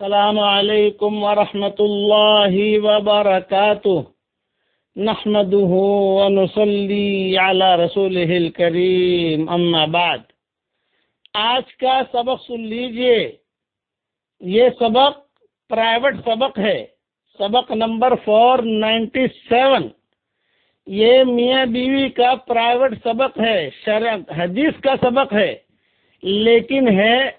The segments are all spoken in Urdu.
السلام علیکم ورحمۃ اللہ وبرکاتہ۔ نحمده ونصلي على رسوله الكريم اما بعد۔ آج کا سبق سن لیجیے۔ یہ سبق پرائیویٹ سبق ہے۔ سبق نمبر فور نائنٹی سیون۔ یہ میاں بیوی کا پرائیویٹ سبق ہے شرع حدیث کا سبق ہے۔ لیکن ہے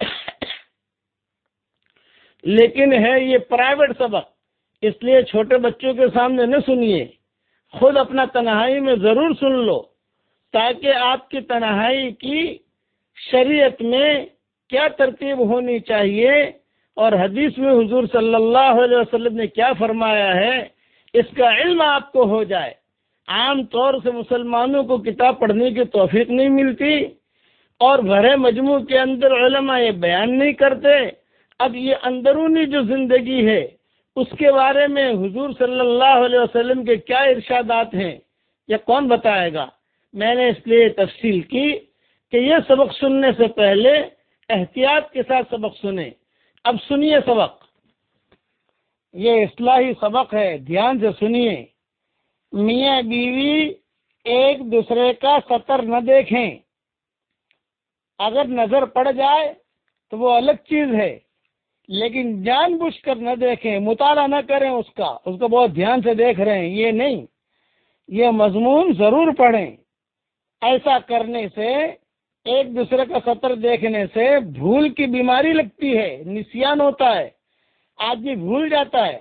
لیکن ہے یہ پرائیویٹ سبق۔ اس لیے چھوٹے بچوں کے سامنے نہ سنیے۔ خود اپنا تنہائی میں ضرور سن لو تاکہ آپ کی تنہائی کی شریعت میں کیا ترتیب ہونی چاہیے اور حدیث میں حضور صلی اللہ علیہ وسلم نے کیا فرمایا ہے؟ اس کا علم آپ کو ہو جائے۔ عام طور سے مسلمانوں کو کتاب پڑھنے کی توفیق نہیں ملتی اور بھرے مجموع کے اندر علماء یہ بیان نہیں کرتے۔ اب یہ اندرونی جو زندگی ہے، اس کے بارے میں حضور صلی اللہ علیہ وسلم کے کیا ارشادات ہیں، یہ کون بتائے گا؟ میں نے اس لیے تفصیل کی کہ یہ سبق سننے سے پہلے احتیاط کے ساتھ سبق سنیں۔ اب سنیے سبق۔ یہ اصلاحی سبق ہے، دھیان سے سنیے۔ میاں بیوی ایک دوسرے کا سطر نہ دیکھیں۔ اگر نظر پڑ جائے تو وہ الگ چیز ہے۔ لیکن جان بوجھ کر نہ دیکھیں، مطالعہ نہ کریں اس کا۔ اس کو بہت دھیان سے دیکھ رہے ہیں۔ یہ نہیں۔ یہ مضمون ضرور پڑھیں۔ ایسا کرنے سے، ایک دوسرے کا سطر دیکھنے سے بھول کی بیماری لگتی ہے، نسیان ہوتا ہے، آدمی بھول جاتا ہے۔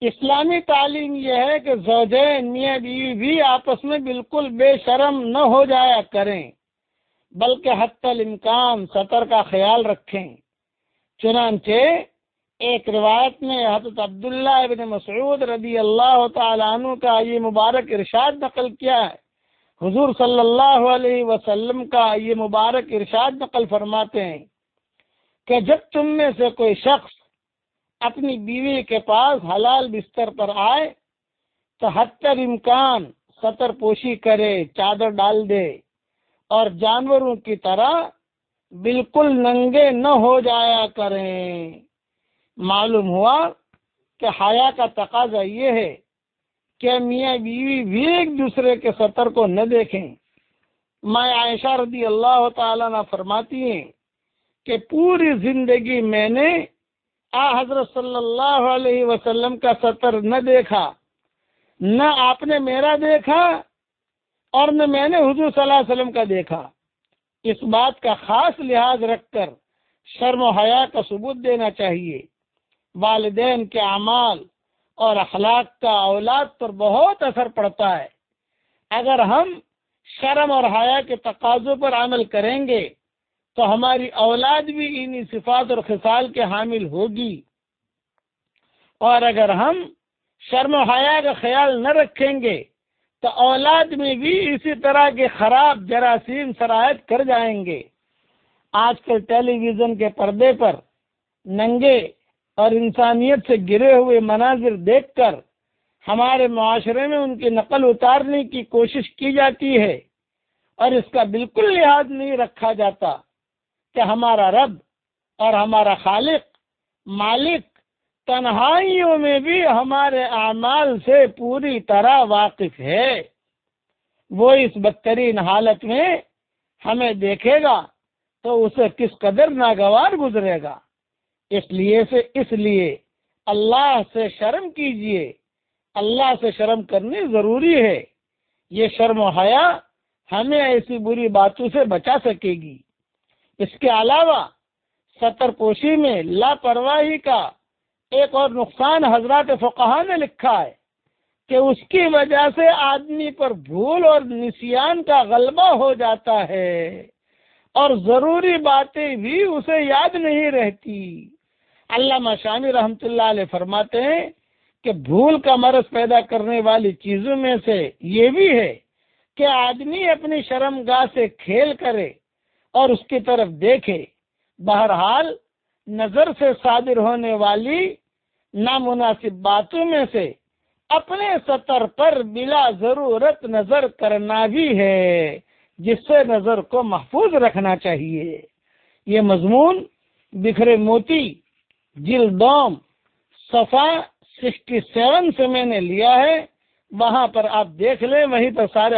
اسلامی تعلیم یہ ہے کہ زوجین میاں بیوی بھی آپس میں بالکل بے شرم نہ ہو جایا کریں، بلکہ حتی الامکان، سطر کا خیال رکھیں۔ چنانچہ ایک روایت میں حضرت عبداللہ ابن مسعود رضی اللہ تعالیٰ عنہ کا یہ مبارک ارشاد نقل کیا ہے۔ حضور صلی اللہ علیہ وسلم کا یہ مبارک ارشاد نقل فرماتے ہیں کہ جب تم میں سے کوئی شخص اپنی بیوی کے پاس حلال بستر پر آئے تو حتر امکان سطر پوشی کرے، چادر ڈال دے اور جانوروں کی طرح بالکل ننگے نہ ہو جایا کریں۔ معلوم ہوا کہ حیا کا تقاضا یہ ہے کہ میاں بیوی بھی ایک دوسرے کے سطر کو نہ دیکھیں۔ میں عائشہ رضی اللہ تعالیٰ نہ فرماتی ہیں کہ پوری زندگی میں نے آ حضرت صلی اللہ علیہ وسلم کا سطر نہ دیکھا، نہ آپ نے میرا دیکھا اور نہ میں نے حضور صلی اللہ علیہ وسلم کا دیکھا۔ اس بات کا خاص لحاظ رکھ کر شرم و حیا کا ثبوت دینا چاہیے۔ والدین کے اعمال اور اخلاق کا اولاد پر بہت اثر پڑتا ہے۔ اگر ہم شرم اور حیا کے تقاضوں پر عمل کریں گے، تو ہماری اولاد بھی انہی صفات اور خصال کے حامل ہوگی۔ اور اگر ہم شرم و حیا کا خیال نہ رکھیں گے تو اولاد میں بھی اسی طرح کے خراب جراثیم شرائط کر جائیں گے۔ آج کل ٹیلی ویژن کے پردے پر ننگے اور انسانیت سے گرے ہوئے مناظر دیکھ کر ہمارے معاشرے میں ان کی نقل اتارنے کی کوشش کی جاتی ہے اور اس کا بالکل لحاظ نہیں رکھا جاتا کہ ہمارا رب اور ہمارا خالق مالک تنہائیوں میں بھی ہمارے اعمال سے پوری طرح واقف ہے۔ وہ اس بدترین حالت میں ہمیں دیکھے گا تو اسے کس قدر ناگوار گزرے گا۔ اس لیے سے اس لیے اللہ سے شرم کیجیے۔ اللہ سے شرم کرنی ضروری ہے۔ یہ شرم و حیا ہمیں ایسی بری باتوں سے بچا سکے گی۔ اس کے علاوہ سطر پوشی میں لاپرواہی کا ایک اور نقصان حضرات فقہ نے لکھا ہے کہ اس کی وجہ سے آدمی پر بھول اور نسیان کا غلبہ ہو جاتا ہے اور ضروری باتیں بھی اسے یاد نہیں رہتی۔ علامہ شامی رحمت اللہ علیہ فرماتے ہیں کہ بھول کا مرض پیدا کرنے والی چیزوں میں سے یہ بھی ہے کہ آدمی اپنی شرم گاہ سے کھیل کرے اور اس کی طرف دیکھے۔ بہرحال نظر سے صادر ہونے والی نامناسب باتوں میں سے اپنے سطر پر بلا ضرورت نظر کرنا بھی ہے، جس سے نظر کو محفوظ رکھنا چاہیے۔ یہ مضمون، بکھرے موتی جلدوم صفا سکسٹی سیون سے میں نے لیا ہے۔ وہاں پر آپ دیکھ لیں، وہیں پر سارے